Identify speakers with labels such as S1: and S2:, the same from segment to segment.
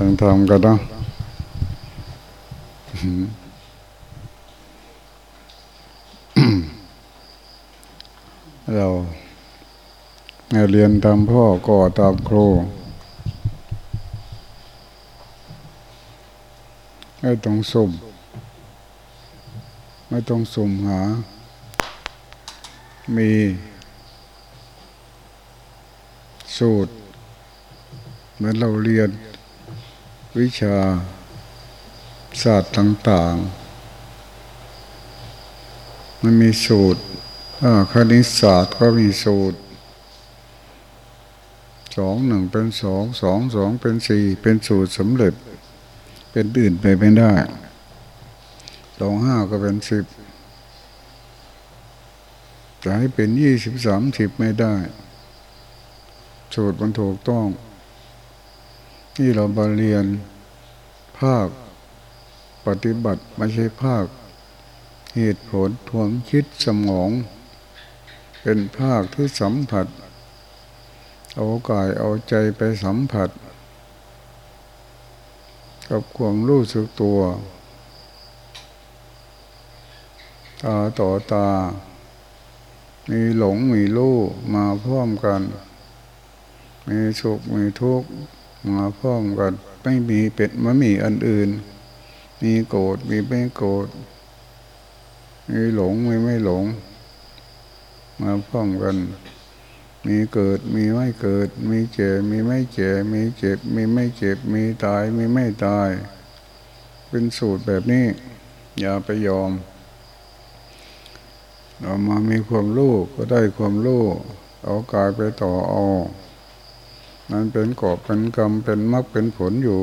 S1: ฟังธรรมกันเนาะเราเรียนตามพ่อก่อตามครูไม่ต้องสุ่ม ไม่ต้องสุ่มหา มี สูตรเหมือนเราเรียน วิชาศาสตร์ต่างๆ มันมีสูตรคณิตศาสตร์ก็มีสูตรสองหนึ่งเป็นสองสองสองเป็นสี่เป็นสูตรสำเร็จ เป็นอื่นไปไม่ได้สองห้าก็เป็นสิบจะให้เป็นยี่สิบสามสิบไม่ได้ สูตรมันถูกต้อง ที่เราบาเรียนภาค ปฏิบัติไม่ใช่ภาค เหตุผลทวงคิดสมอง เป็นภาคที่สัมผัส เอากายเอาใจไปสัมผัส กับความรู้สึกตัวตาต่อตา มีหลงมีรู้มาพร้อมกัน มีสุขมีทุกข์ มาพร้อมกันไม่มีเป็ดม่มีอันอื่น มีโกรธมีไม่โกรธมีหลงมีไม่หลง มาพร้อมกัน มีเกิดมีไม่เกิด มีเจ็บมีไม่เจ็บมีเจ็บ มีไม่เจ็บ มีตายมีไม่ตาย เป็นสูตรแบบนี้ อย่าไปยอมเรามามีความรู้ก็ได้ความรู้เอากายไปต่อเอา มันเป็นกอบเป็นกรรมเป็นมรรคเป็นผลอยู่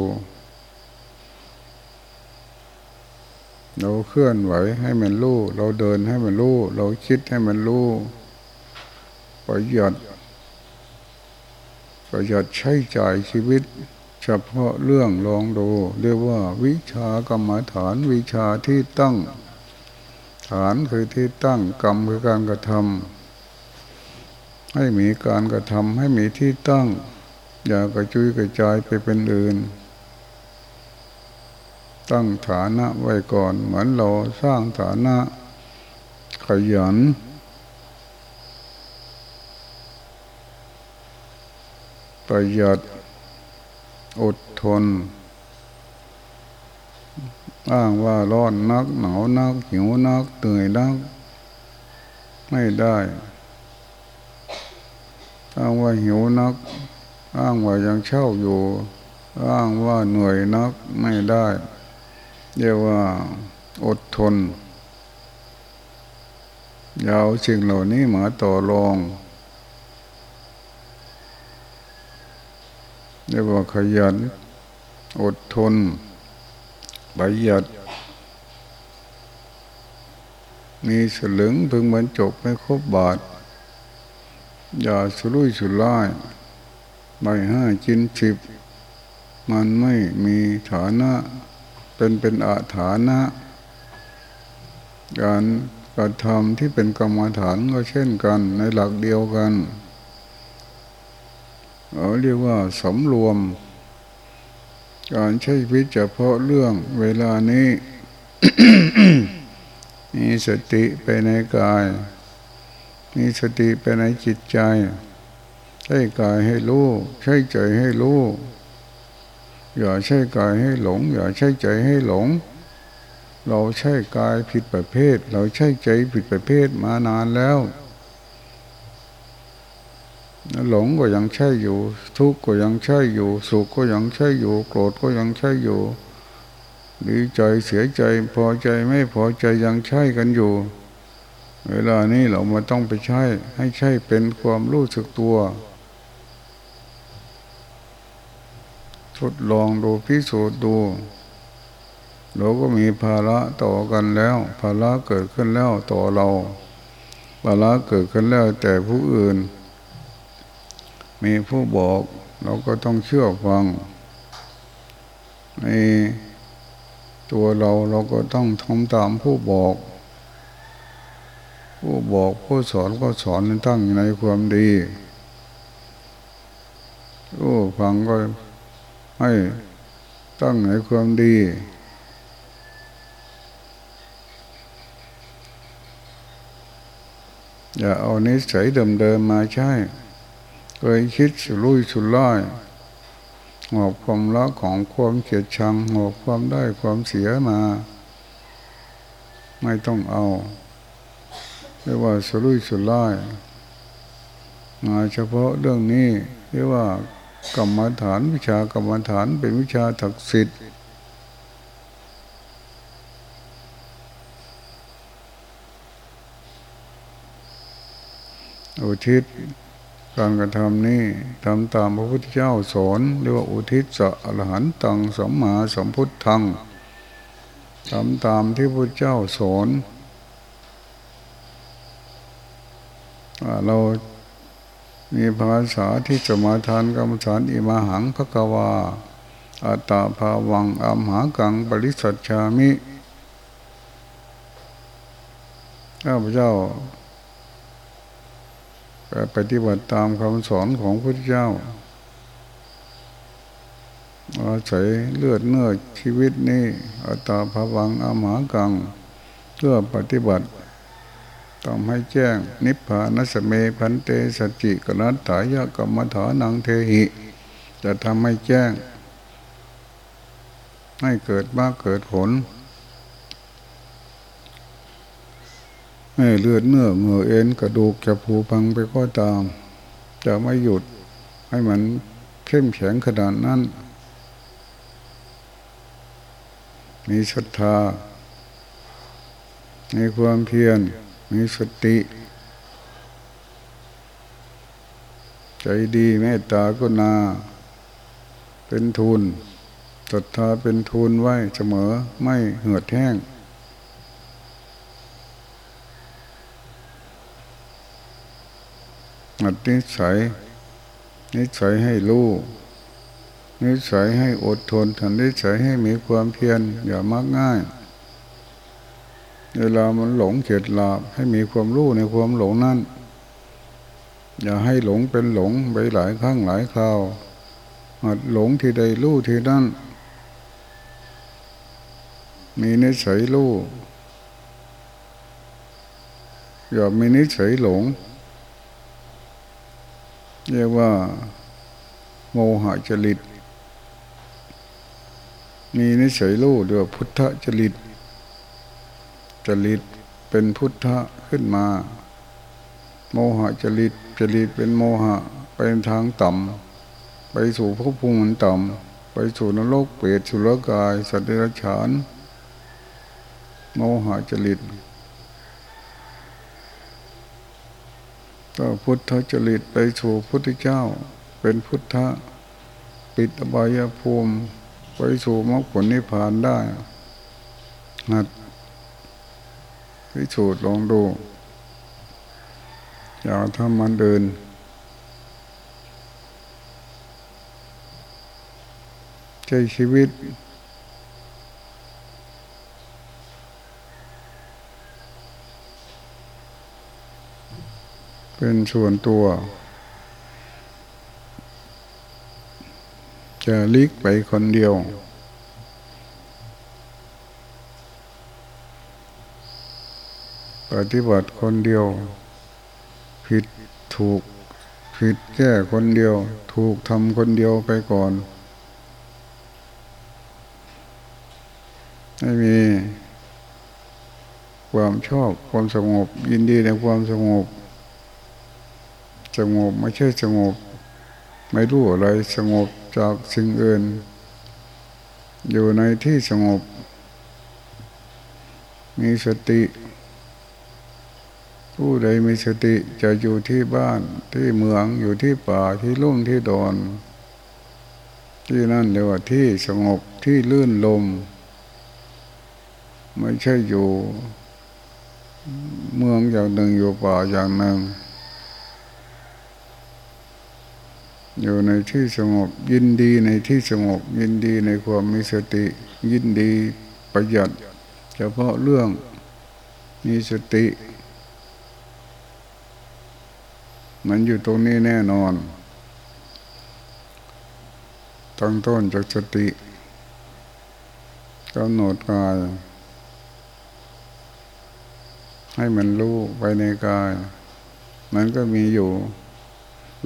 S1: เราเคลื่อนไหวให้มันรู้เราเดินให้มันรู้เราคิดให้มันรู้ประหยัดประหยัดใช้จ่ายชีวิต เฉพาะเรื่องลองดู เรียกว่าวิชากรรมฐานวิชาที่ตั้ง ฐานคือที่ตั้งกรรมคือการกระทำให้มีการกระทำให้มีที่ตั้ง อย่ากระจุยกระจายไปเป็นอื่น ตั้งฐานะไว้ก่อนเหมือนเราสร้างฐานะ ขยัน ประหยัดอดทน อ้างว่าร้อนนัก หนาวนัก หิวนักเหนื่อยนัก ไม่ได้อ้างว่าหิวนัก อ้างว่ายังเช่าอยู่ อ้างว่าเหนื่อยนักไม่ได้ เรียกว่าอดทนยาวสิ่งเหล่านี้มาต่อรองเรียกว่าขยัน อดทนประหยัด มีสลึงพึงบรรจบไม่ครบบาท อย่าสุรุ่ยสุร่าย ใบห้าจินสิบมันไม่มีฐานะ เป็นเป็นอาฐานะ การกระทำที่เป็นกรรมฐานก็เช่นกันในหลักเดียวกันเราเรียกว่าสมรวม การใช้วิจเฉพาะเรื่องเวลานี้มีสติไปในกาย มีสติไปในจิตใจ ใช้กายให้รู้ ใช้ใจให้รู้ อย่าใช้กายให้หลง อย่าใช้ใจให้หลง เราใช้กายผิดประเภท เราใช้ใจผิดประเภทมานานแล้ว หลงก็ยังใช่อยู่ ทุกข์ก็ยังใช่อยู่ สุขก็ยังใช่อยู่ โกรธก็ยังใช่อยู่ดีใจเสียใจพอใจไม่พอใจยังใช่กันอยู่ เวลานี้เรามาต้องไปใช้ให้ใช่เป็นความรู้สึกตัว ทดลองดูพิสูจน์ดู เราก็มีภาระต่อกันแล้ว ภาระเกิดขึ้นแล้วต่อเรา ภาระเกิดขึ้นแล้วแต่ผู้อื่น มีผู้บอกเราก็ต้องเชื่อฟังในตัวเราเราก็ต้องทำตามผู้บอก ผู้บอกผู้สอนก็สอนตั้งในความดีผู้ฟังก็ ให้ตั้งในความดี อย่าเอานิสัยเดิมๆมาใช้เคยคิดสุรุ่ยสุร่ายหอบความรักของความเกลียดชังหอบความได้ความเสียมา ไม่ต้องเอาเรียกว่าสุรุ่ยสุร่ายมาเฉพาะเรื่องนี้เรียกว่า กรรมฐานวิชากรรมฐานเป็นวิชาถักสิทธิ์อุทิศการกระทำนี้ทำตามพระพุทธเจ้าสอนเรียกว่าอุทิศะอรหันตังสัมมาสัมพุทธังทำตามที่พระเจ้าสอนเรา มีภาษาที่จะมาทานกรรมฐานอิมาหังพระกวาอัตตาภาวังอัมหากังปริสัชชามิข้าพเจ้าปฏิบัติตามคำสอนของพระเจ้าอาศัยเลือดเนื้อชีวิตนี้อัตตาภาวังอัมหากังเพื่อปฏิบัติ ทำให้แจ้ง นิพพานัสเมพันเตสัจจิกนัตถายกรรมฐานังเทหิ จะทำให้แจ้ง ให้เกิดมาเกิดผล ให้เลือดเนื้อเงื่อเอ็นกระดูกจะผูพังไปก็ตาม จะไม่หยุดให้มันเข้มแข็งขนาดนั้น มีศรัทธา ในความเพียร มีสติ ใจดีเมตตากุณา เป็นทุนศรัทธาเป็นทุนไว้เสมอไม่เหือดแห้ง อัดนิสัย นิสัยให้รู้นิสัยให้อดทนทันนิสัยให้มีความเพียรอย่ามักง่าย เวลามันหลงเข็ดหลาบให้มีความรู้ในความหลงนั้นอย่าให้หลงเป็นหลงไปหลายครั้งหลายคราวหัดหลงที่ใดรู้ที่นั่นมีนิสัยรู้อย่ามีนิสัยหลง เรียกว่า โมหะจริต มีนิสัยรู้เรียกว่าพุทธจริต จริตเป็นพุทธะขึ้นมา โมหะจริตจริตเป็นโมหะเป็นทางต่ำไปสู่ภพภูมิต่ำไปสู่นรกเปรตสุรกาย สัตว์เดรัจฉาน โมหะจริตก็พุทธจริตไปสู่พุทธเจ้า เป็นพุทธะปิดอบายภูมิ ไปสู่มรรคผลนิพพานได้หัด พิสูจน์ลองดู อย่าทำมันเดิน ใจชีวิต เป็นส่วนตัว จะลิกไปคนเดียว ปฏิบัติคนเดียว ผิดถูก ผิดแก้คนเดียว ถูกทำคนเดียวไปก่อน ไม่มี ความชอบความสงบ ยินดีในความสงบ สงบไม่ใช่สงบ ไม่รู้อะไรสงบจากสิ่งอื่น อยู่ในที่สงบ มีสติ ผู้ใดมีสติจะอยู่ที่บ้านที่เมืองอยู่ที่ป่าที่ลุ่มที่ดอนที่นั่นเรียกว่าที่สงบที่ลื่นลม ไม่ใช่อยู่ เมืองอย่างหนึ่งอยู่ป่าอย่างหนึ่ง อยู่ในที่สงบ ยินดีในที่สงบ ยินดีในความมีสติ ยินดีประหยัด เฉพาะเรื่องมีสติ มันอยู่ตรงนี้แน่นอน ตั้งต้นจากสติกำหนดกาย ให้มันรู้ไปในกาย มันก็มีอยู่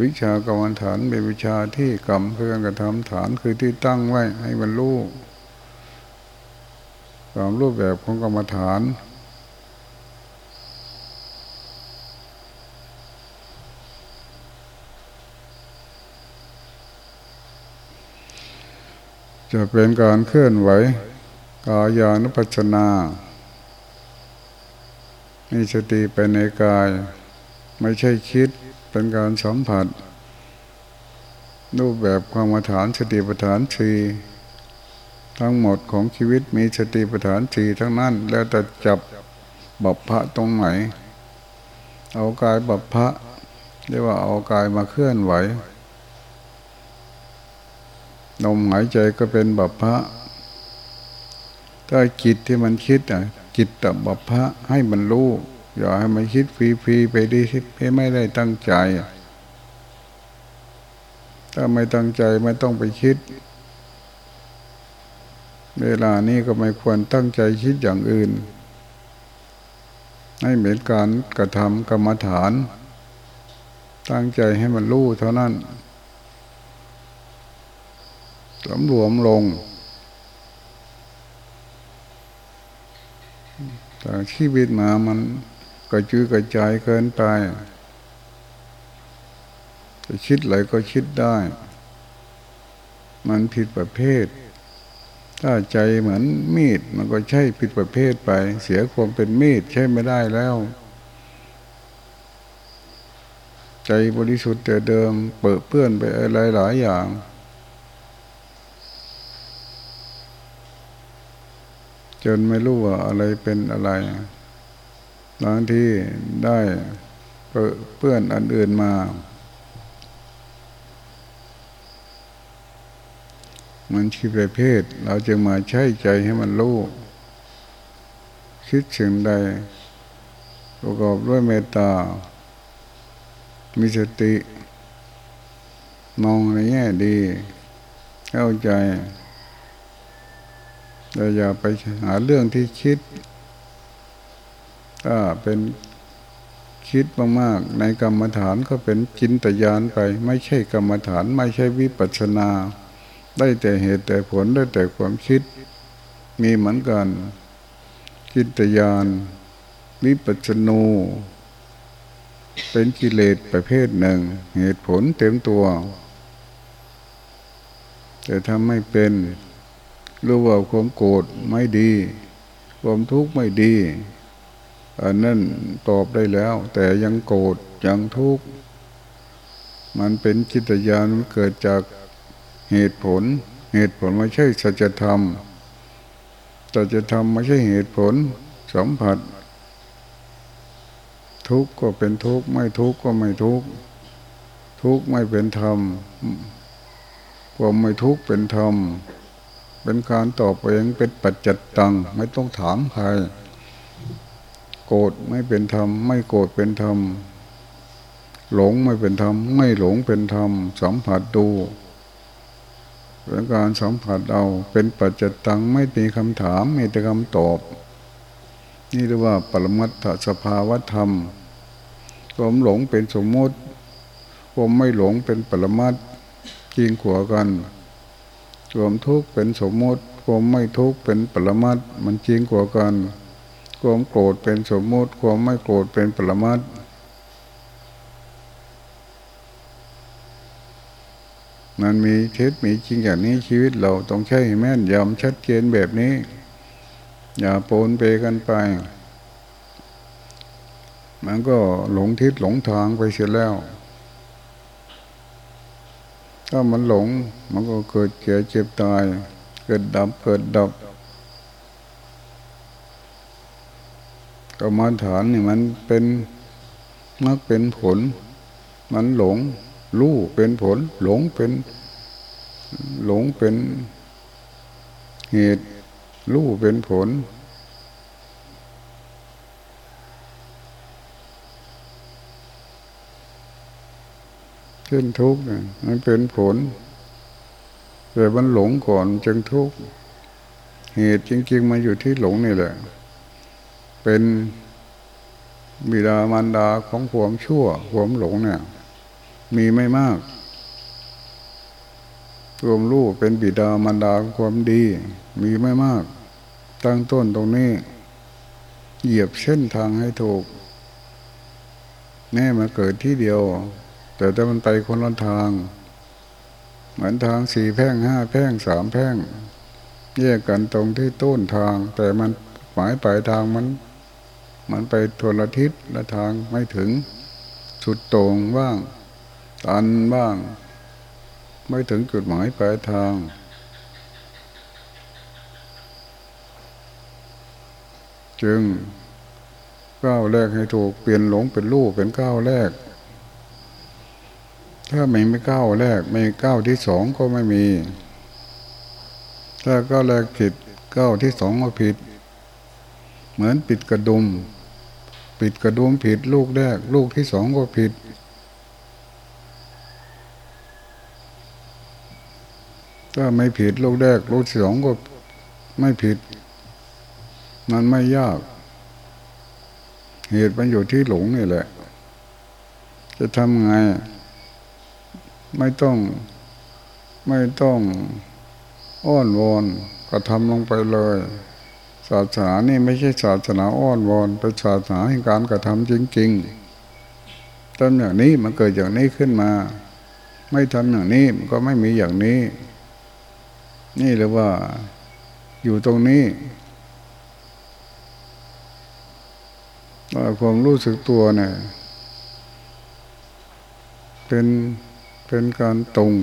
S1: วิชากรรมฐานเป็นวิชาที่กรรมเพื่อกระทำฐานคือที่ตั้งไว้ให้มันรู้ตามรูปแบบของกรรมฐาน จะเป็นการเคลื่อนไหวกายานุปัชนามีสติไปในกาย ไม่ใช่คิดเป็นการสัมผัส รูปแบบความฐานสติปัฏฐานสีทั้งหมดของชีวิตมีสติปัฏฐานสีทั้งนั้น แล้วแต่จับบัพพะตรงไหน เอากายบัพพะเรียกว่าเอากายมาเคลื่อนไหว ลมหายใจก็เป็นบัพพะถ้าจิตที่มันคิดอะจิตตบัพพะให้มันรู้อย่าให้มันคิดฟรีๆไปดีให้ไม่ได้ตั้งใจ ถ้าไม่ตั้งใจไม่ต้องไปคิด เวลานี้ก็ไม่ควรตั้งใจคิดอย่างอื่น ให้เหมือนการกระทำกรรมฐาน ตั้งใจให้มันรู้เท่านั้น สำรวมลงแต่ชีวิตมามันกระจุยกระจายเกินไปจะคิดอะไรก็คิดได้ มันผิดประเภท ถ้าใจเหมือนมีด มันก็ใช่ผิดประเภทไป เสียความเป็นมีดใช่ไม่ได้แล้ว ใจบริสุทธิ์แต่เดิมเปิดเปื้อนไปอะไรหลายอย่าง จนไม่รู้ว่าอะไรเป็นอะไรบางที่ได้เพื่อนอันอื่นมา มันชีประเภท เราจะมาใช้ใจให้มันรู้ คิดสิ่งใด ประกอบด้วยเมตตา มีสติ มองในแง่ดี เข้าใจ อย่าไปหาเรื่องที่คิดถ้าเป็นคิดมากๆในกรรมฐานก็เป็นจินตยานไป ไม่ใช่กรรมฐานไม่ใช่วิปัสนา ได้แต่เหตุแต่ผลได้แต่ความคิด มีเหมือนกันจินตยานวิปัสนู เป็นกิเลสประเภทหนึ่ง เหตุผลเต็มตัว แต่ทำไม่เป็น รู้ว่าความโกรธไม่ดี ความทุกข์ไม่ดี อันนั้นตอบได้แล้ว แต่ยังโกรธยังทุกข์มันเป็นจิตญาณมันเกิดจากเหตุผล เหตุผลไม่ใช่สัจธรรมสัจธรรมไม่ใช่เหตุผลสัมผัส ทุกข์ก็เป็นทุกข์ไม่ทุกข์ก็ไม่ทุกข์ทุกข์ไม่เป็นธรรมความไม่ทุกข์เป็นธรรม เป็นการตอบเองเป็นปัจจัตตังไม่ต้องถามใคร โกรธไม่เป็นธรรม ไม่โกรธเป็นธรรม หลงไม่เป็นธรรม ไม่หลงเป็นธรรม สัมผัสดูเป็นการสัมผัสเอาเป็นปัจจัตตังไม่มีคำถามมีแต่คำตอบ นี่เรียกว่าปรมัตถสภาวธรรมความหลงเป็นสมมติความไม่หลงเป็นปรมัตจริงขวากัน ความทุกข์เป็นสมมติความไม่ทุกข์เป็นปรมัตมันจริงกว่ากัน ความโกรธเป็นสมมติความไม่โกรธเป็นปรมัตมันมีเท็จมีจริงอย่างนี้ชีวิตเราต้องใช้แม่นยำชัดเจนแบบนี้ อย่าโปนเปกันไป มันก็หลงทิศหลงทางไปเสียแล้ว ถ้ามันหลง มันก็เกิดเก่เจ็บตาย เกิดดับเกิดดับกรรมฐานนี่มันเป็นมักเป็นผล มันหลง รู้เป็นผล หลงเป็น หลงเป็นเหตุ รู้เป็นผล เช่นทุกข์มันเป็นผลแต่มันหลงก่อนจึงทุกข์เหตุจริง ๆ มาอยู่ที่หลงนี่แหละ เป็นบิดามารดาของความชั่วความหลงเนี่ย มีไม่มากรวมรู้เป็นบิดามารดาความดี มีไม่มาก ตั้งต้นตรงนี้ เหยียบเส้นทางให้ถูกแน่มาเกิดที่เดียว แต่ถ้ามันไปคนละทาง เหมือนทางสี่แพ่งห้าแพ่งสามแพ่ง แยกกันตรงที่ต้นทาง แต่มันหมายปลายทางมัน มันไปทวนละทิศละทางไม่ถึง สุดต่งบ้าง ตันบ้าง ไม่ถึงจุดหมายปลายทางจึงก้าวแรกให้ถูกเปลี่ยนหลงเป็นรูปเป็นก้าวแรก ถ้าไม่ไม่ก้าวแรก ไม่ก้าวที่สองก็ไม่มี ถ้าก้าวแรกผิดก้าวที่สองก็ผิด เหมือนปิดกระดุม ปิดกระดุมผิดลูกแรก ลูกที่สองก็ผิด ถ้าไม่ผิดลูกแรก ลูกที่สองก็ไม่ผิด มันไม่ยาก เหตุมันอยู่ที่หลงนี่แหละ จะทำไง ไม่ต้อง ไม่ต้องอ้อนวอนก็ทำลงไปเลย ศาสนานี่ไม่ใช่ศาสนาอ้อนวอนเป็นศาสนาแห่งการกระทำจริงๆทำอย่างนี้มันเกิดอย่างนี้ขึ้นมา ไม่ทำอย่างนี้มันก็ไม่มีอย่างนี้ นี่เรียกว่าอยู่ตรงนี้ความรู้สึกตัวเนี่ยเป็น เป็นการตรง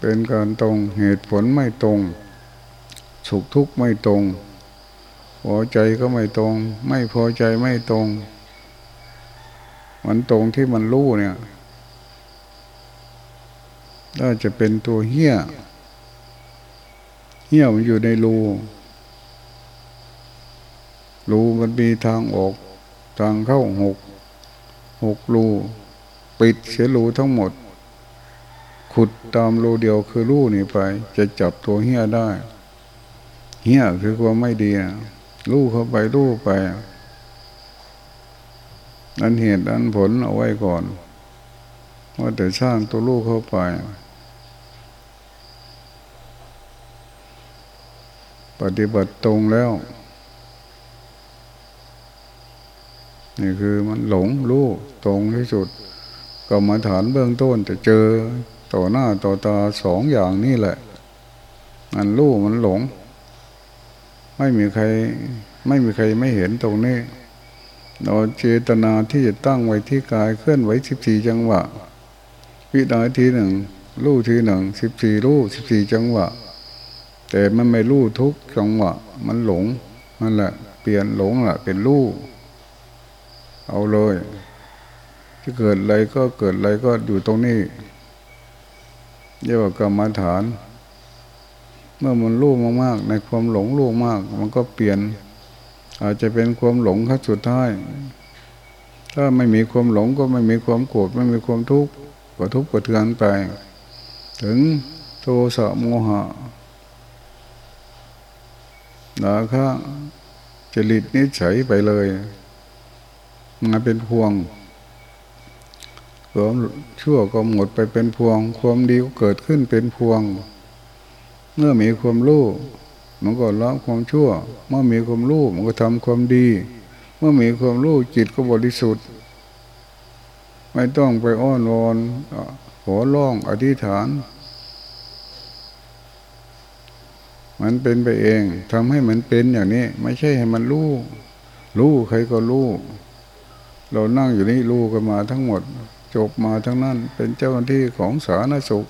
S1: เป็นการตรงเหตุผลไม่ตรง สุขทุกข์ไม่ตรงพอใจก็ไม่ตรง ไม่พอใจไม่ตรง มันตรงที่มันรู้เนี่ยถ้าจะเป็นตัวเหี้ยเหี้ยมันอยู่ในรูรูมันมีทางออก ทางเข้าหก หกรูปิดเสียรูทั้งหมด ขุดตามรูเดียวคือรูนี่ไป จะจับตัวเหี้ยได้เหี้ยคือความไม่ดีรูเข้าไปรูไปนั้นเหตุนั้นผลเอาไว้ก่อนว่าแต่สร้างตัวลูกเข้าไปปฏิบัติตรงแล้ว นี่คือมันหลงรู้ตรงที่สุดกรรมฐานเบื้องต้นจะเจอต่อหน้าต่อตาสองอย่างนี่แหละ มันรู้มันหลง ไม่มีใคร ไม่มีใครไม่เห็นตรงนี้เราเจตนาที่จะตั้งไว้ที่กายเคลื่อนไหวสิบสี่จังหวะวินาทีหนึ่งรู้ทีหนึ่งสิบสี่รู้สิบสี่จังหวะ แต่มันไม่รู้ทุกจังหวะ มันหลงนั่นแหละ เปลี่ยนหลงแหละเป็นรู้ เอาเลยที่เกิดอะไรก็เกิดอะไรก็อยู่ตรงนี้เรียกว่ากรรมฐาน เมื่อมันรู้มากๆ ในความหลงรู้มาก มันก็เปลี่ยน อาจจะเป็นความหลงขั้นสุดท้ายถ้าไม่มีความหลงก็ไม่มีความโกรธไม่มีความทุกข์ก็ทุกข์ก็เทือนไป ถึงโทสะโมหะราคะจริตนิสัยไปเลย มาเป็นพวงความชั่วก็หมดไปเป็นพวง ความดีก็เกิดขึ้นเป็นพวง เมื่อมีความรู้มันก็ละความชั่ว เมื่อมีความรู้มันก็ทำความดี เมื่อมีความรู้จิตก็บริสุทธิ์ ไม่ต้องไปอ้อนวอนขอร้องอธิษฐาน มันเป็นไปเองทำให้มันเป็นอย่างนี้ ไม่ใช่ให้มันรู้รู้ใครก็รู้ เรานั่งอยู่นี่รู้กันมาทั้งหมด จบมาทั้งนั้น เป็นเจ้าหน้าที่ของสาธารณสุข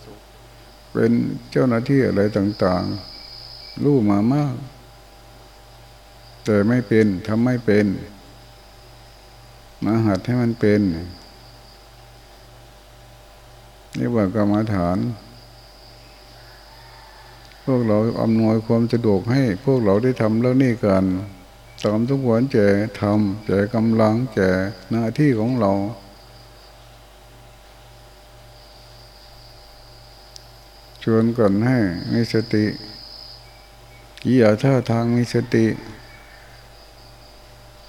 S1: เป็นเจ้าหน้าที่อะไรต่างๆ รู้มามาก แต่ไม่เป็นทำไม่เป็น มาหัดให้มันเป็นนี่ว่ากรรมฐาน พวกเราอำนวยความสะดวกให้ พวกเราได้ทำแล้วนี่กัน ตามทุกวันแจกทำแจกกำลังแจกหน้าที่ของเราชชวนกันให้มีสติกิริยาท่าทางมีสติ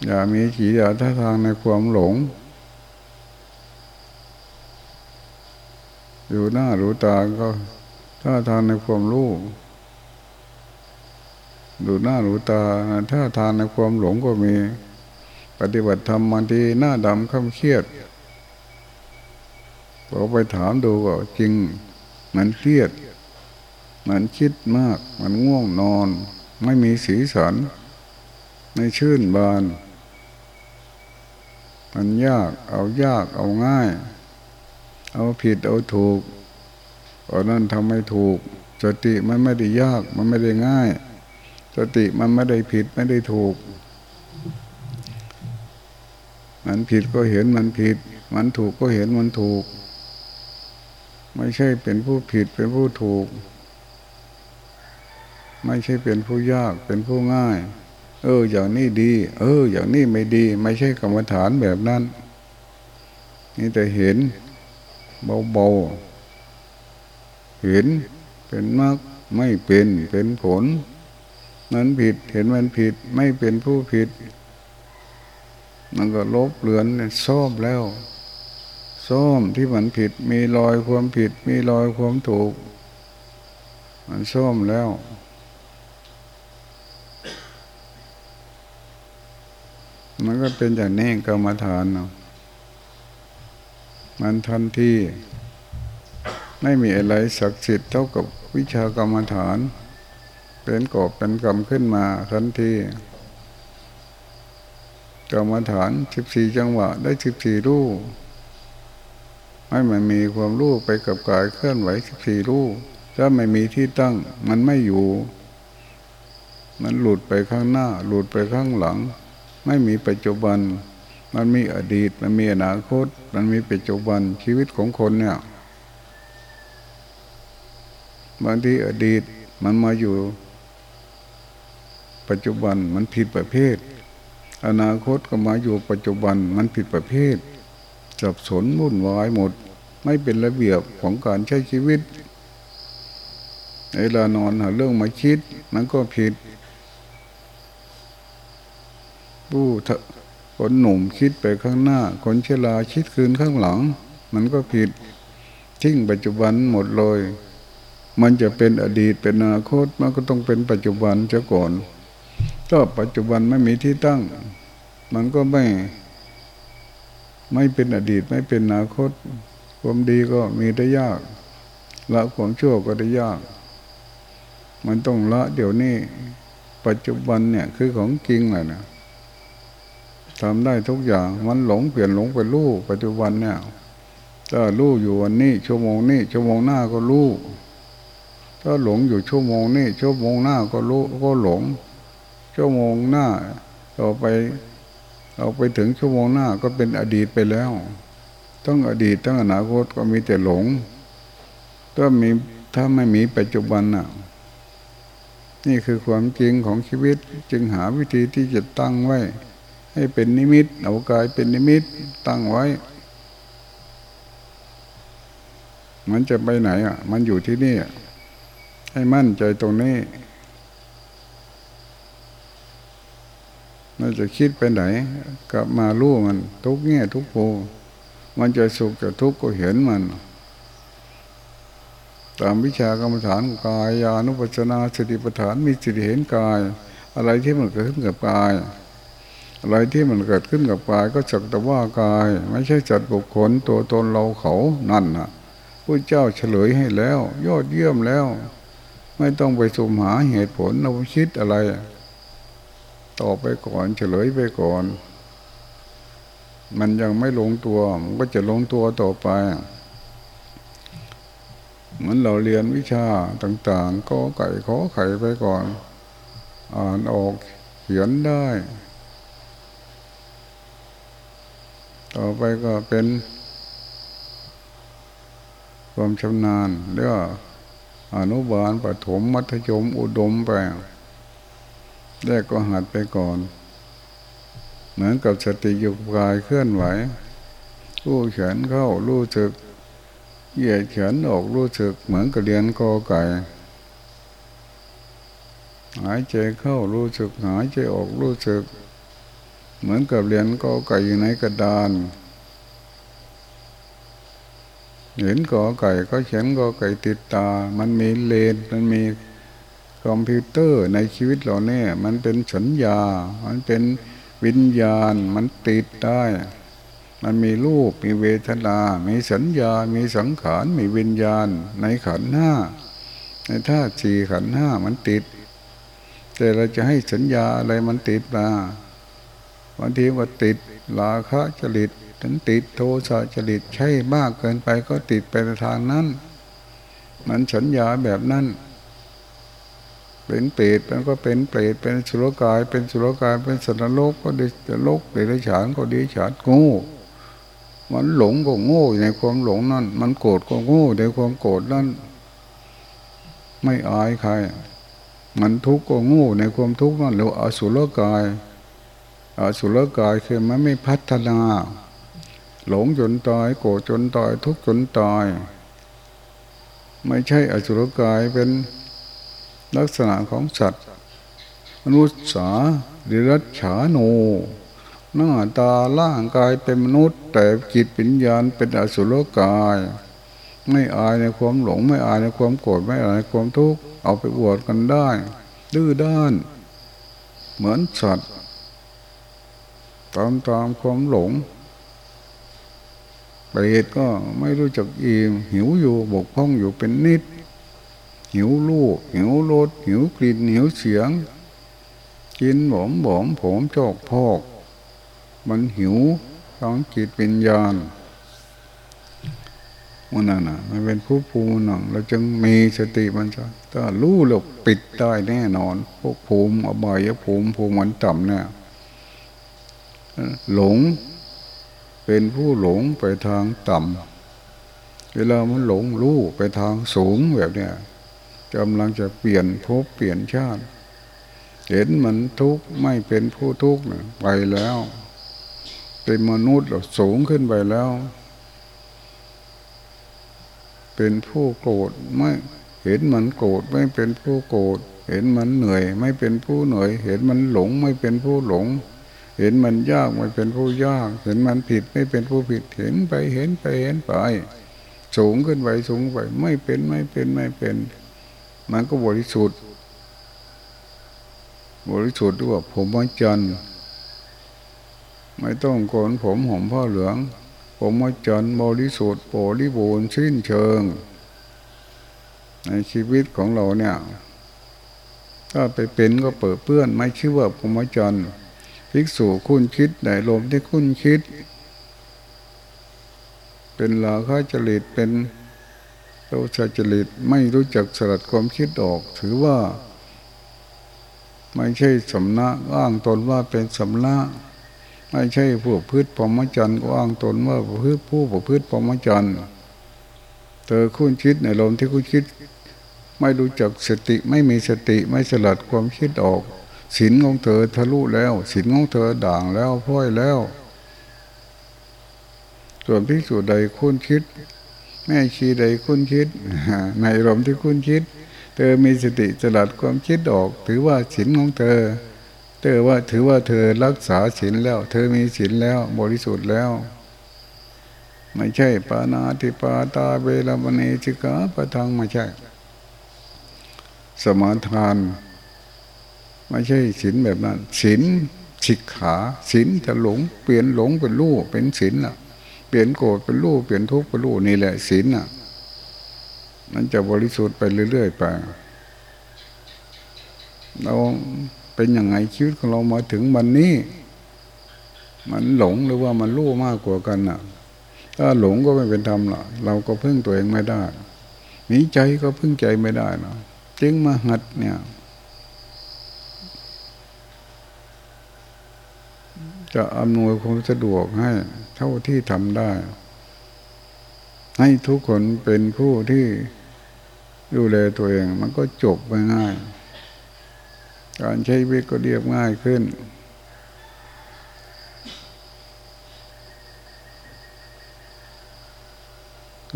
S1: อย่ามีกิริยาท่าทางในความหลง อยู่หน้ารู้ตาก็ท่าทางในความรู้ ดูหน้ารู้ตาท่าทางในความหลงก็มี ปฏิบัติธรรมบางทีหน้าดำข้ามเครียดพอไปถามดูก็จริง มันเครียด มันคิดมาก มันง่วงนอน ไม่มีสีสัน ไม่ชื่นบาน มันยาก เอายาก เอาง่าย เอาผิดเอาถูกเพรานั้นทำไม่ถูกสติมันไม่ได้ยาก มันไม่ได้ง่าย สติมันไม่ได้ผิดไม่ได้ถูก มันผิดก็เห็นมันผิด มันถูกก็เห็นมันถูก ไม่ใช่เป็นผู้ผิดเป็นผู้ถูก ไม่ใช่เป็นผู้ยากเป็นผู้ง่าย เออ อย่างนี้ดี เออ อย่างนี้ไม่ดี ไม่ใช่กรรมฐานแบบนั้น นี่แต่เห็นเบาๆเห็นเป็นมากไม่เป็นเป็นผล นั้นผิดเห็นมันผิดไม่เป็นผู้ผิด มันก็ลบเลือนซ่อมแล้วส้มที่มันผิด มีรอยความผิด มีรอยความถูก มันส้มแล้วมันก็เป็นอย่างนี้กรรมฐานเนาะมันทันทีไม่มีอะไรศักดิ์สิทธิ์เท่ากับวิชากรรมฐาน เป็นกอบเป็นกรรมขึ้นมาทันทีกรรมฐานสิบสี่จังหวะได้สิบสี่รูปให้มันมีความรู้ไปกับกายเคลื่อนไหวสิบสี่รู้ถ้าไม่มีที่ตั้ง มันไม่อยู่ มันหลุดไปข้างหน้า หลุดไปข้างหลัง ไม่มีปัจจุบัน มันมีอดีต มันมีอนาคต มันมีปัจจุบันชีวิตของคนเนี่ยบางทีอดีตมันมาอยู่ ปัจจุบันมันผิดประเภท อนาคตก็มาอยู่ปัจจุบันมันผิดประเภทสับสนวุ่นวายหมด ไม่เป็นระเบียบของการใช้ชีวิตเวลานอนหาเรื่องมาคิดมันก็ผิด ผู้คนหนุ่มคิดไปข้างหน้า คนเชราคิดคืนข้างหลัง มันก็ผิดทิ้งปัจจุบันหมดเลย มันจะเป็นอดีตเป็นอนาคตมันก็ต้องเป็นปัจจุบันเจ้าก่อน ก็ปัจจุบันไม่มีที่ตั้ง มันก็ไม่ ไม่เป็นอดีตไม่เป็นอนาคต ความดีก็มีได้ยากละความชั่วก็ได้ยาก มันต้องละเดี๋ยวนี้ ปัจจุบันเนี่ยคือของจริงเลยนะทำได้ทุกอย่างมันหลงเปลี่ยนหลงไปรู้ปัจจุบันเนี่ยถ้ารู้อยู่วันนี้ ชั่วโมงนี้ ชั่วโมงหน้าก็รู้ถ้าหลงอยู่ชั่วโมงนี้ชั่วโมงหน้าก็รู้ก็หลง ชั่วโมงหน้าต่อไปเราไปถึงชั่วโมงหน้าก็เป็นอดีตไปแล้วต้องอดีตต้องอนาคตก็มีแต่หลงถ้ามีถ้าไม่มีปัจจุบันน่ะ นี่คือความจริงของชีวิตจึงหาวิธีที่จะตั้งไว้ ให้เป็นนิมิตเอากายเป็นนิมิตตั้งไว้ มันจะไปไหนอะ มันอยู่ที่นี่ให้มั่นใจตรงนี้ มันจะคิดไปไหน กลับมารู้มันทุกแง่ทุกโพมันจะสุขจะทุกข์ก็เห็นมัน ตามวิชากรรมฐานกายยานุปัจนาสติปัฏฐานมีสติเห็นกาย อะไรที่มันเกิดขึ้นกับกาย อะไรที่มันเกิดขึ้นกับกาย ก็จักแต่ว่ากาย ไม่ใช่จัดบุคคลตัวตนเราเขานั่นนะพระเจ้าเฉลยให้แล้ว ยอดเยี่ยมแล้ว ไม่ต้องไปสุมหาเหตุผลเราคิดอะไร ต่อไปก่อน เฉลยไปก่อน มันยังไม่ลงตัวมันก็จะลงตัวต่อไป เหมือนเราเรียนวิชาต่างๆ ก็ไก่ขอไข่ไปก่อน อ่านออกเขียนได้ ต่อไปก็เป็น ความชำนาญเรียกอนุบาลปฐมมัธยมอุดมไป แรกก็หัดไปก่อน เหมือนกับสติอยู่กายเคลื่อนไหว รู้แขนเข้ารู้จึก เหยียดเขียนออกรู้สึก เหมือนกับเรียนกอไก่หายใจเข้ารู้สึกหายใจออกรู้สึก เหมือนกับเรียนกอไก่อยู่ในกระดาน เห็นกอไก่ก็เขียนกอไก่ติดตา มันมีเลนมันมี คอมพิวเตอร์ในชีวิตเราเนี่ย มันเป็นสัญญา มันเป็นวิญญาณ มันติดได้ มันมีรูป มีเวทนา มีสัญญา มีสังขาร มีวิญญาณ ในขันห้า ในธาตุสี่ขันห้ามันติด แต่เราจะให้สัญญาอะไรมันติดมาบางทีว่าติดราคะจริตถึงติดโทสะจริตใช่มากเกินไปก็ติดไปในทางนั้น มันสัญญาแบบนั้น เป็นเปรตมันก็เป็นเปรตเป็นสุรกาย เป็นสุรกาย เป็นสัตว์โลกก็ดีจะโลกเดรัจฉานก็ดีฉานโง่ มันหลงก็โง่ในความหลงนั่น มันโกรธก็โง่ในความโกรธนั่น ไม่อายใคร มันทุกข์ก็โง่ในความทุกข์นั่นหรืออสุรกายอสุรกายคือมันไม่พัฒนา หลงจนตายโกรธจนตายทุกข์จนตาย ไม่ใช่อสุรกายเป็น ลักษณะของสัตว์มนุษย์สาดิรัจฉาโนหน้าตาล่างกายเป็นมนุษย์ แต่จิตปัญญาณเป็นอสุรกาย ไม่อายในความหลง ไม่อายในความโกรธไม่อายในความทุกข์เอาไปอวดกันได้ ดื้อด้าน เหมือนสัตว์ตามตามความหลงไปเหตุก็ไม่รู้จักอิ่มหิวอยู่บกพร่องอยู่เป็นนิด หิวลูกหิวรสหิวกลิ่นหิวเสียง กินหอมบอมผมจอกพอก มันหิวท้องจิตวิญญาณมันนั่นน่ะมันเป็นผู้ภูมิหนังเราจึงมีสติมันจะถ้ารู้เราปิดได้แน่นอน พวกภูมิอบายภูมิภูมิมันต่ำเนี่ยหลง เป็นผู้หลงไปทางต่ำเวลามันหลงรู้ไปทางสูงแบบเนี้ย กำลังจะเปลี่ยนภพเปลี่ยนชาติ เห็นมันทุกข์ไม่เป็นผู้ทุกข์ไปแล้ว เป็นมนุษย์เราสูงขึ้นไปแล้ว เป็นผู้โกรธไม่เห็นมันโกรธไม่เป็นผู้โกรธเห็นมันเหนื่อย ไม่เป็นผู้เหนื่อย เห็นมันหลงไม่เป็นผู้หลง เห็นมันยากไม่เป็นผู้ยาก เห็นมันผิดไม่เป็นผู้ผิด เห็นไปเห็นไปเห็นไป สูงขึ้นไปสูงไป ไม่เป็นไม่เป็นไม่เป็น มันก็บริสุทธิ์ บริสุทธิ์ด้วยผมว่าจันไม่ต้องโกนผมหอมผ้าเหลือง ผมว่าจันบริสุทธิ์บริบูรณ์สิ้นเชิง ในชีวิตของเราเนี่ย ถ้าไปเป็นก็เปิดเปื้อน ไม่ชื่อว่าผมว่าจันภิกษุคุณคิดในลมที่คุณคิด เป็นลาค่าจริตเป็น โลชจริตไม่รู้จักสลัดความคิดออก ถือว่า ไม่ใช่สำนักอ้างตนว่าเป็นสำนักไม่ใช่ผู้พืชปมจันก็อ้างตนว่าพืชผู้ผู้พืชปมจันเธอคุ้นคิดในลมที่คุ้นคิด ไม่รู้จักสติไม่มีสติไม่สลัดความคิดออกศีลของเธอทะลุแล้วศีลของเธอด่างแล้วพ้อยแล้ว ส่วนพิสูจใดคุ้นคิด แม่ชีใดคุ้นคิด ในลมที่คุ้นคิด เธอมีสติสลัดความคิดออก ถือว่าศีลของเธอ เธอว่าถือว่าเธอรักษาศีลแล้ว เธอมีศีลแล้วบริสุทธิ์แล้ว ไม่ใช่ปานาติปาตาเวลามณีจิกาปะทังไม่ใช่ สมาทาน ไม่ใช่ศีลแบบนั้นศีลฉิกขาศีลจะหลง เปลี่ยนหลงเป็นรูปเป็นศีลล่ะ เปลี่ยนโกรธเป็นรูปเปลี่ยนทุกข์เป็นรูปนี่แหละศีลน่ะ มันจะบริสุทธิ์ไปเรื่อยๆไปเราเป็นยังไงชีวิตของเรามาถึงวันนี้ มันหลงหรือว่ามันรู้มากกว่ากันน่ะ ถ้าหลงก็ไม่เป็นธรรมล่ะ เราก็พึ่งตัวเองไม่ได้มีใจก็พึ่งใจไม่ได้นะจึงมาหัดเนี่ย จะอำนวยความสะดวกให้ เท่าที่ทำได้ ให้ทุกคนเป็นผู้ที่ดูแลตัวเองมันก็จบไปง่าย การใช้ชีวิตก็เรียบง่ายขึ้น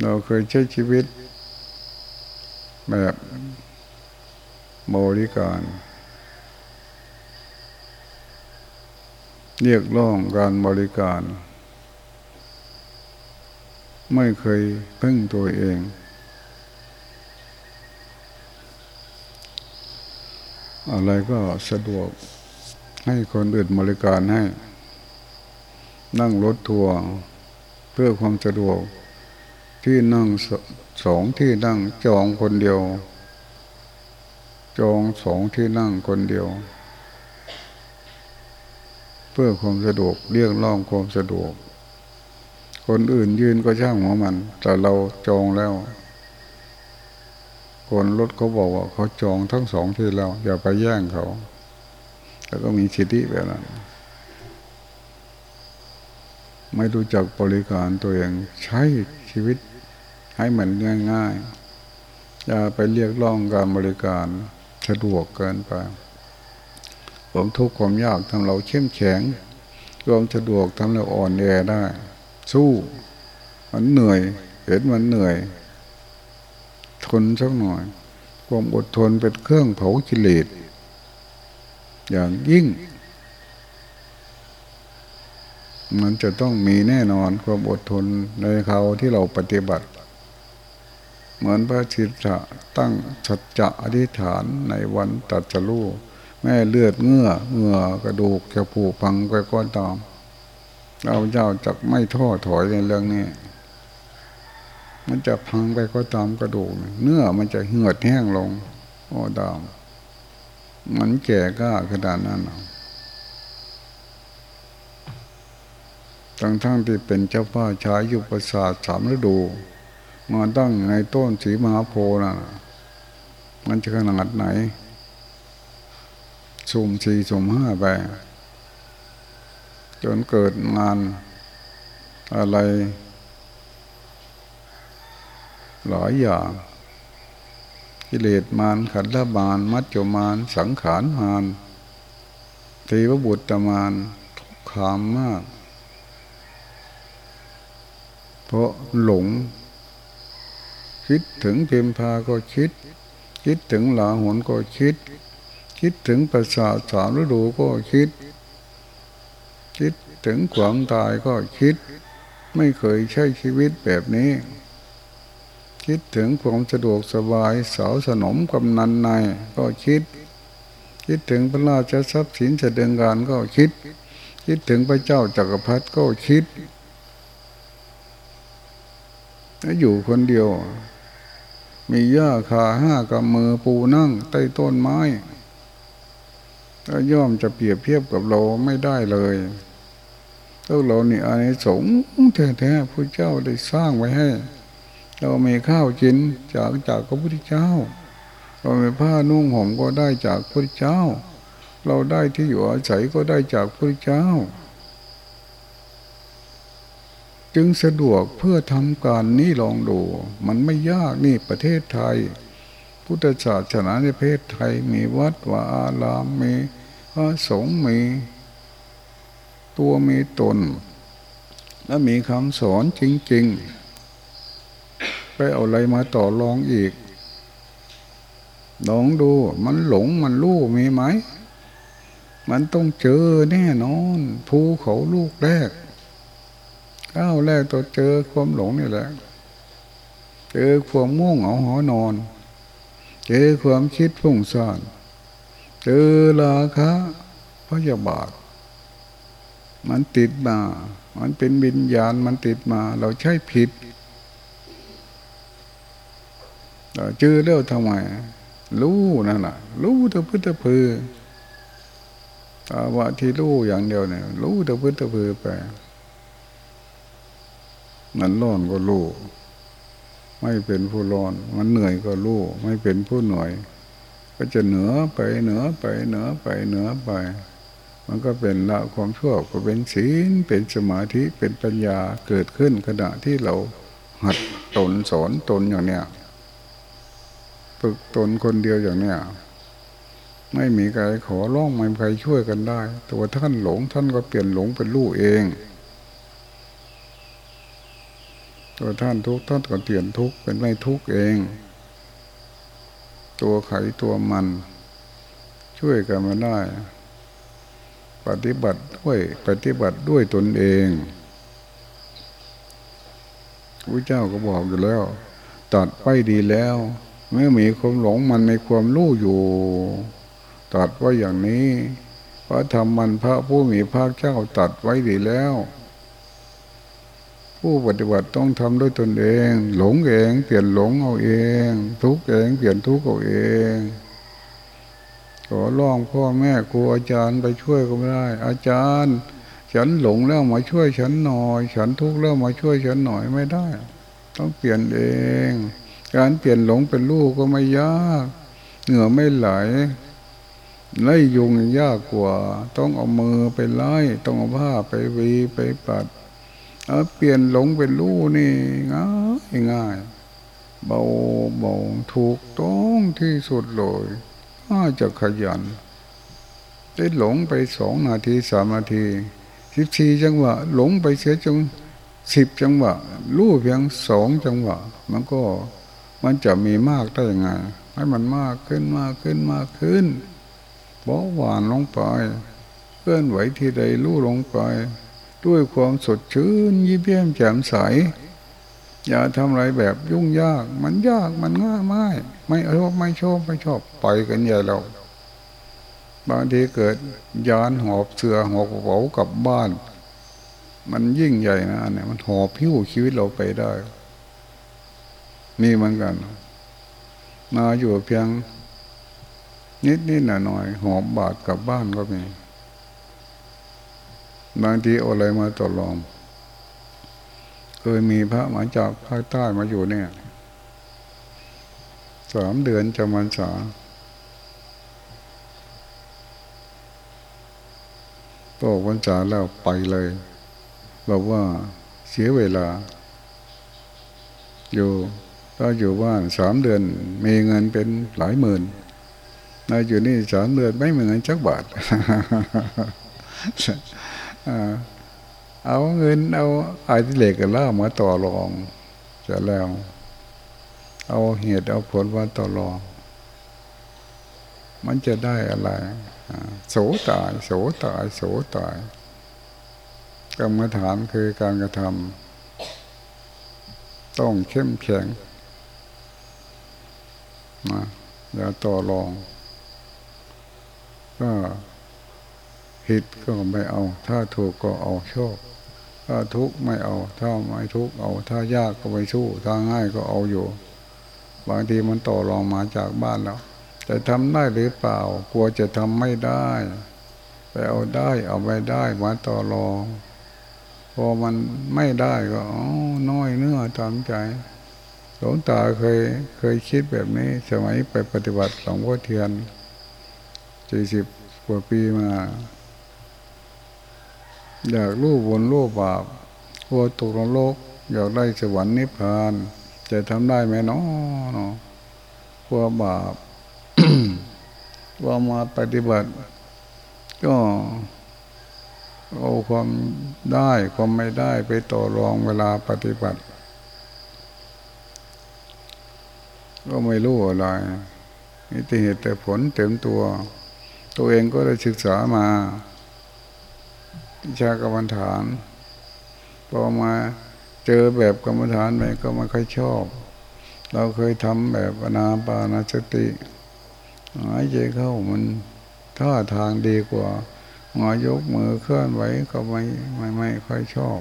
S1: เราเคยใช้ชีวิต แบบบริการเรียกร้องการบริการ ไม่เคยพึ่งตัวเอง อะไรก็สะดวกให้คนอื่นบริการให้ นั่งรถทัวร์เพื่อความสะดวก ที่นั่งสองที่นั่งจองคนเดียว จองสองที่นั่งคนเดียว เพื่อความสะดวกเรียกร้องความสะดวก คนอื่นยืนก็ช่างหัวมัน แต่เราจองแล้ว คนรถเขาบอกว่าเขาจองทั้งสองที่แล้วอย่าไปแย่งเขา แล้วก็มีสิทธิแบบนั้นไม่รู้จักบริการตัวเองใช้ชีวิตให้มันง่ายๆอย่าไปเรียกร้องการบริการสะดวกเกินไปผมทุกข์ความยากทำเราเข้มแข็งความสะดวกทำเราอ่อนแอได้ สู้ มันเหนื่อย เห็นมันเหนื่อย ทนสักหน่อย ความอดทนเป็นเครื่องเผากิเลสอย่างยิ่ง มันจะต้องมีแน่นอนความอดทนในเขาที่เราปฏิบัติ เหมือนพระชิตะตั้งสัจจะอธิษฐานในวันตัดสู้แม่เลือดเงื่อเงื่อกระดูกจะผูกพังไปก้อนตาม เราเจ้าจะไม่ท้อถอยในเรื่องนี้ มันจะพังไปก็ตามกระดูก เนื้อมันจะเหือดแห้งลง โอ้ดามมันแก่ก้าขนาดนั้นทั้งทั้งที่เป็นเจ้าพ่อชายยุปศาสตร์สามฤดูมาตั้งในต้นสีมหาโพนะ่ะ มันจะขนาดไหน สุ่มสี่สุ่มห้าไป จนเกิดงานอะไร หลายอย่างกิเลสมานขันธบานมัจจุมานสังขารมานเทวบุตรมานทุกขามมาก เพราะหลง คิดถึงเทมพาก็คิด คิดถึงหลาหนก็คิด คิดถึงประสาทสามฤดูก็คิด คิดถึงความตายก็คิด ไม่เคยใช้ชีวิตแบบนี้ คิดถึงความสะดวกสบายสาวสนมกำนันในก็คิด คิดถึงพระราชทรัพย์สินเสด็จงานก็คิด คิดถึงพระเจ้าจักรพรรดิก็คิดแล้วอยู่คนเดียว มีหญ้าคาห้ากำมือปูนั่ง ใต้ต้นไม้ ย่อมจะเปรียบเทียบกับเราไม่ได้เลยถ้าเรานี่อันนี้สงแท้ๆพระเจ้าได้สร้างไว้ให้ เรามีข้าวกินจากจากพระพุทธเจ้า เรามีผ้านุ่งห่มก็ได้จากพระพุทธเจ้า เราได้ที่อยู่อาศัยก็ได้จากพระพุทธเจ้า จึงสะดวกเพื่อทำการนี้ลองดู มันไม่ยากนี่ประเทศไทย พุทธศาสนาในประเทศไทยมีวัดวาอารามมีพระสงฆ์มี ตัวมีตน และมีคำสอนจริง ๆ ไปเอาอะไรมาต่อรองอีกลองดูมันหลงมันรู้มีไหม มันต้องเจอแน่นอนภูเขาลูกแรกก้าวแรกตัวเจอความหลงนี่แหละ เจอความม่วงเอาหอนอน เจอความคิดฟุ้งซ่านเจอราคะพยาบาท มันติดมา มันเป็นวิญญาณมันติดมา เราใช้ผิดเราเจอแล้วทำไมรู้นั่นแหละรู้ตะพื้นตะพือตาว่าที่รู้อย่างเดียวเนี่ยรู้ตะพื้นตะพือไปมันร้อนก็รู้ ไม่เป็นผู้ร้อน มันเหนื่อยก็รู้ ไม่เป็นผู้เหนื่อย ก็จะเหนือไปเหนือไปเหนือไปเหนือไป มันก็เป็นละความชั่วก็เป็นศีลเป็นสมาธิเป็นปัญญาเกิดขึ้นขณะที่เราหัดตนสอนตนอย่างเนี้ยฝึกตนคนเดียวอย่างเนี้ยไม่มีใครขอร้องไม่มีใครช่วยกันได้ ตัวท่านหลงท่านก็เปลี่ยนหลงเป็นรู้เอง ตัวท่านทุกท่านก็เปลี่ยนทุกเป็นไม่ทุกเอง ตัวไขตัวมัน ช่วยกันมาได้ ปฏิบัติด้วยปฏิบัติด้วยตนเองพระเจ้าก็บอกอยู่แล้วตัดไปดีแล้วเมื่อมีความหลงมันในความรู้อยู่ตัดไว้อย่างนี้พระธรรมมันพระผู้มีพระเจ้าตัดไว้ดีแล้ว ผู้ปฏิบัติต้องทำด้วยตนเอง หลงเองเปลี่ยนหลงเอาเอง ทุกเองเปลี่ยนทุกเอาเองขอร้องพ่อแม่ครูอาจารย์ไปช่วยก็ไม่ได้ อาจารย์ ฉันหลงแล้วมาช่วยฉันหน่อย ฉันทุกข์แล้วมาช่วยฉันหน่อยไม่ได้ ต้องเปลี่ยนเอง การเปลี่ยนหลงเป็นลูกก็ไม่ยากเหงื่อไม่ไหลไล่ยุงยากกว่า ต้องเอามือไปไล่ ต้องเอาผ้าไปวีไปปัด เปลี่ยนหลงเป็นลูกนี่ง่ายง่ายเบาเบาถูกต้องที่สุดเลยน่าจะขยัน ได้หลงไปสองนาทีสามนาทีสิบสี่จังหวะ หลงไปเสียจงสิบจังหวะรู้เพียงสองจังหวะ มันก็มันจะมีมากได้ยังไง ให้มันมากขึ้นมากขึ้นมากขึ้นบอกหวานลงไปเคลื่อนไหวที่ใดรู้ลงไป ด้วยความสดชื่นยิ้มแย้มแจ่มใส อย่าทำอะไรแบบยุ่งยาก มันยากมันง่ายไม่ไม่เออไม่ชอบไม่ชอบไปกันใหญ่เราบางทีเกิดยานหอบเสือหอบเผากลับบ้าน มันยิ่งใหญ่นะเนี่ยมันหอบพิ้วชีวิตเราไปได้มีเหมือนกัน มาอยู่เพียงนิดนิดหน่อยหน่อยหอบบาดกลับบ้านก็มี บางทีอะไรมาตกลองเคยมีพระมาจากภาคใต้มาอยู่เนี่ยสามเดือนจำวันษาตกวันษาแล้วไปเลยบอกว่าเสียเวลา อยู่ก็อยู่บ้านสามเดือน มีเงินเป็นหลายหมื่นนายอยู่นี่สามเดือนไม่มีเงินจักบาท เอาเงินเอาอาทิเหล็กกับล่ามาต่อรองจะแล้ว เอาเหตุเอาผลมาต่อรอง มันจะได้อะไรโสตายโสตายโสตายกรรมฐานคือการกระทำต้องเข้มแข็งนะอย่าต่อรอง ก็ ผิดก็ไม่เอา ถ้าถูกก็เอาชอบถ้าทุกข์ไม่เอา ถ้าไม่ทุกข์เอา ถ้ายากก็ไม่สู้ ถ้าง่ายก็เอาอยู่ บางทีมันต่อรองมาจากบ้านแล้วจะทำได้หรือเปล่า กลัวจะทำไม่ได้ไปเอาได้เอาไม่ได้มาต่อรองพอมันไม่ได้ก็อ๋อน้อยเนื้อตามใจหลวงตาเคยเคยคิดแบบนี้ สมัยไปปฏิบัติหลวงพ่อเทียนสี่สิบกว่าปีมา อยากรู้บนรู้บาปกลัวตกนรกอยากได้สวรรค์นิพพาน จะทำได้ไหมเนาะกลัวบาปว่ามาปฏิบัติ ก็เอาความได้ความไม่ได้ไปต่อรองเวลาปฏิบัติ ก็ไม่รู้อะไรนี่เหตุแต่ผลเต็มตัว ตัวเองก็ได้ศึกษามา วิชากรรมฐานพอมาเจอแบบกรรมฐานไปก็ไม่ค่อยชอบ เราเคยทำแบบอนาปานาสติหายใจเข้ามันท่าทางดีกว่ามายกมือเคลื่อนไหวก็ไม่ไม่ไม่ค่อยชอบ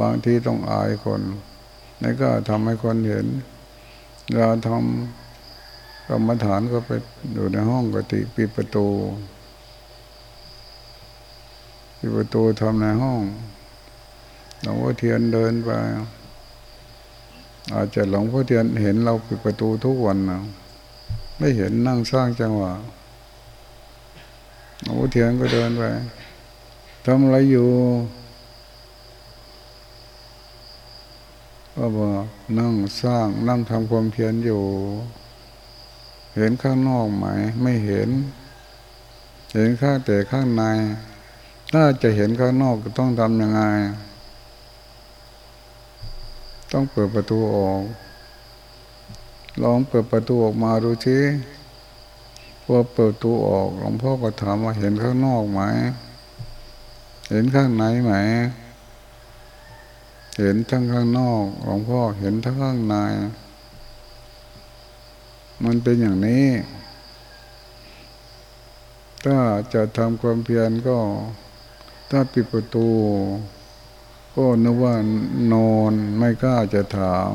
S1: บางทีต้องอายคน แล้วก็ทำให้คนเห็น เราทำกรรมฐานก็ไปอยู่ในห้องกติปิดประตู ปิดประตูทำในห้องหลวงพ่อเทียนเดินไปอาจจะหลวงพ่อเทียนเห็นเราปิดประตูทุกวันนะไม่เห็นนั่งสร้างจังหวะหลวงพ่อเทียนก็เดินไปทำอะไรอยู่ก็บอกนั่งสร้างนั่งทำความเพียรอยู่ เห็นข้างนอกไหม ไม่เห็น เห็นข้างแต่ข้างใน ถ้าจะเห็นข้างนอกต้องทำยังไง ต้องเปิดประตูออก ลองเปิดประตูออกมาดูชิพอเปิดประตูออกหลวงพ่อก็ถามว่าเห็นข้างนอกไหม เห็นข้างในไหม เห็นทั้งข้างนอกหลวงพ่อเห็นทั้งข้างใน มันเป็นอย่างนี้ถ้าจะทำความเพียรก็ ถ้าปิดประตู ก็นึกว่านอนไม่กล้าจะถาม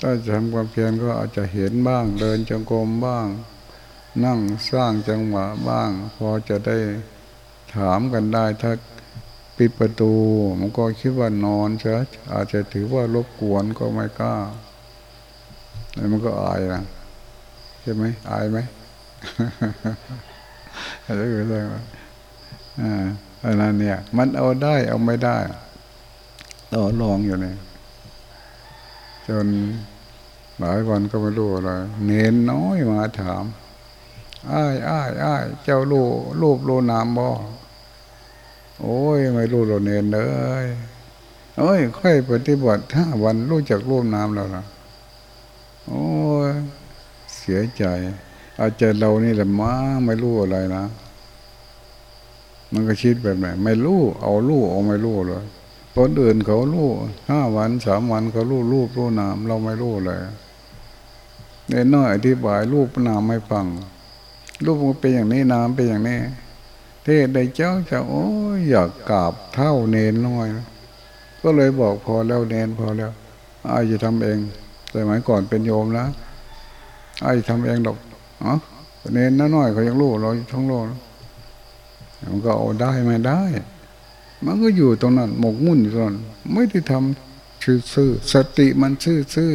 S1: ถ้าจะทำความเพียรก็อาจจะเห็นบ้าง เดินจงกรมบ้าง นั่งสร้างจังหวะบ้าง พอจะได้ถามกันได้ถ้าปิดประตู มันก็คิดว่านอนเฉยอาจจะถือว่ารบกวนก็ไม่กล้าแล้วมันก็อายนะใช่ไหมอายไหมอะไรก็ได้ อ่าอันนั้นเนี่ย มันเอาได้เอาไม่ได้ ต่อลองอยู่เนี่ยจนหลายวันก็ไม่รู้อะไร เน้นน้อยมาถามอ้ายอ้ายอ้ายเจ้าลูรูปโลนามบ่โอ้ย ไม่รู้โลเน้นเลยเอ้ย ค่อยปฏิบัติห้าวันรู้จักรูปนามแล้วล่ะโอ้ย เสียใจ อาจจะเรานี่แหละมาไม่รู้อะไรนะ มันก็คิดแบบไหนไม่รู้เอารู้เอาไม่รู้เลยคนอื่นเขารู้ห้าวันสามวันเขารู้รูปรู้นามเราไม่รู้เลยเน้นน้อยอธิบายรูปนามไม่ฟัง รูปมันเป็นอย่างนี้นามเป็นอย่างนี้เทศได้เจ้าจะโอ้ยอยากกราบเท่าเนนน้อย ก็เลยบอกพอแล้วเนนพอแล้วอายจะทำเองแต่หมายก่อนเป็นโยมแล้วอายทำเองดอกอ๋อเนนน้อยเขายังรู้เราทั้งโลก มันก็เอาได้ไม่ได้ มันก็อยู่ตรงนั้น หมกมุ่นอยู่ตรงนั้นไม่ได้ทำชื่อซื่อสติมันชื่อซื่อ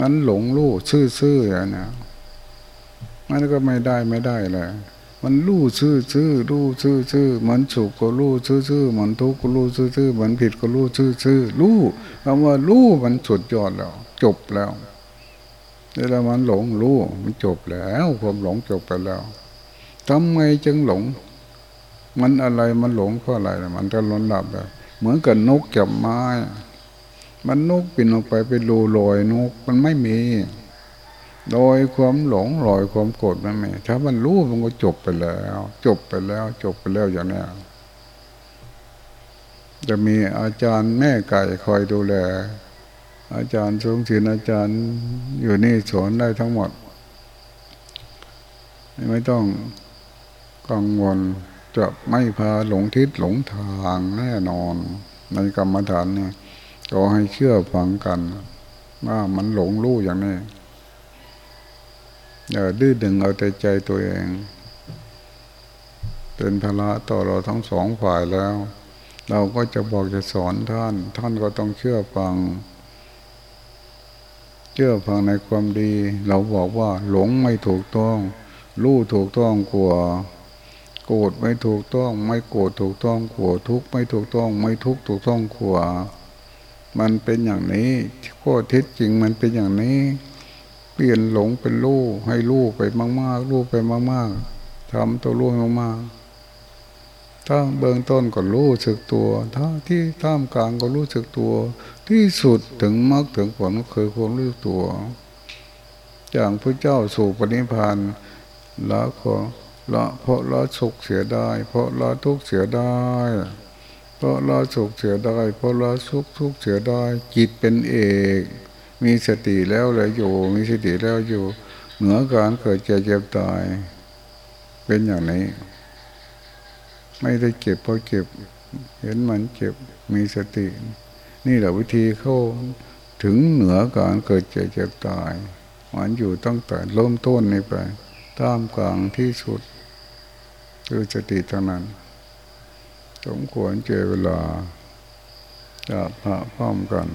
S1: มันหลงรู้ชื่อซื่ออย่างนี้มันก็ไม่ได้ไม่ได้เลยมันรู้ชื่อซื่อรู้ชื่อซื่อมันสุขก็รู้ชื่อซื่อมันทุกข์ก็รู้ชื่อซื่อมันผิดก็รู้ชื่อซื่อรู้คำว่ารู้มันสุดยอดแล้ว จบแล้วเวลามันหลงรู้มันจบแล้ว ความหลงจบไปแล้วทำไมจึงหลง มันอะไรมันหลงเพราะอะไร มันจะล้นหลับแบบ เหมือนกับนกจับไม้ มันนกปินออกไปเป็นรูลอยนกมันไม่มีโดยความหลงลอยความโกรธมันไม่ถ้ามันรู้มันก็จบไปแล้ว จบไปแล้ว จบไปแล้วอย่างนี้จะมีอาจารย์แม่ไก่คอยดูแล อาจารย์ทรงศิลอาจารย์อยู่นี่สอนได้ทั้งหมด ไม่ต้องกังวล จะไม่พาหลงทิศหลงทางแน่นอน ในกรรมฐานเนี่ยก็ให้เชื่อฟังกัน ว่ามันหลงรู้อย่างนี้อย่าดื้อดึงเอาแต่ใจตัวเอง เป็นภาระต่อเราทั้งสองฝ่ายแล้ว เราก็จะบอกจะสอนท่าน ท่านก็ต้องเชื่อฟัง เชื่อฟังในความดี เราบอกว่าหลงไม่ถูกต้องรู้ถูกต้องกว่า โกรธไม่ถูกต้อง ไม่โกรธถูกต้องขวทุกไม่ถูกต้อง ไม่ทุกถูกต้องขวมันเป็นอย่างนี้ข้อเท็จจริงมันเป็นอย่างนี้ เปลี่ยนหลงเป็นรู้ให้รู้ไปมากๆรู้ไปมากๆทำตัวรู้มากๆถ้าเบื้องต้นก็รู้สึกตัวถ้าที่ท่ามกลางก็รู้สึกตัว ที่สุดถึงมรรคถึงผลก็คือความรู้ตัวอย่างพระเจ้าสู่ปณิพานแล้วก็ ละเพราะละสุขเสียได้ เพราะละทุกข์เสียได้ เพราะละสุขเสียได้ เพราะละสุขทุกข์เสียได้ จิตเป็นเอก มีสติแล้วเลยอยู่ มีสติแล้วอยู่ เหนือการเกิดเจ็บเจ็บตาย เป็นอย่างนี้ ไม่ได้เก็บเพราะเก็บ เห็นมันเจ็บ มีสติ นี่แหละวิธีเข้าถึงเหนือการเกิดเจ็บเจ็บตายมันอยู่ตั้งแต่เริ่มต้นนี่ไปท่ามกลางที่สุด คือสติเท่านั้น สมควรเจเวลาจะพระพร้อมกัน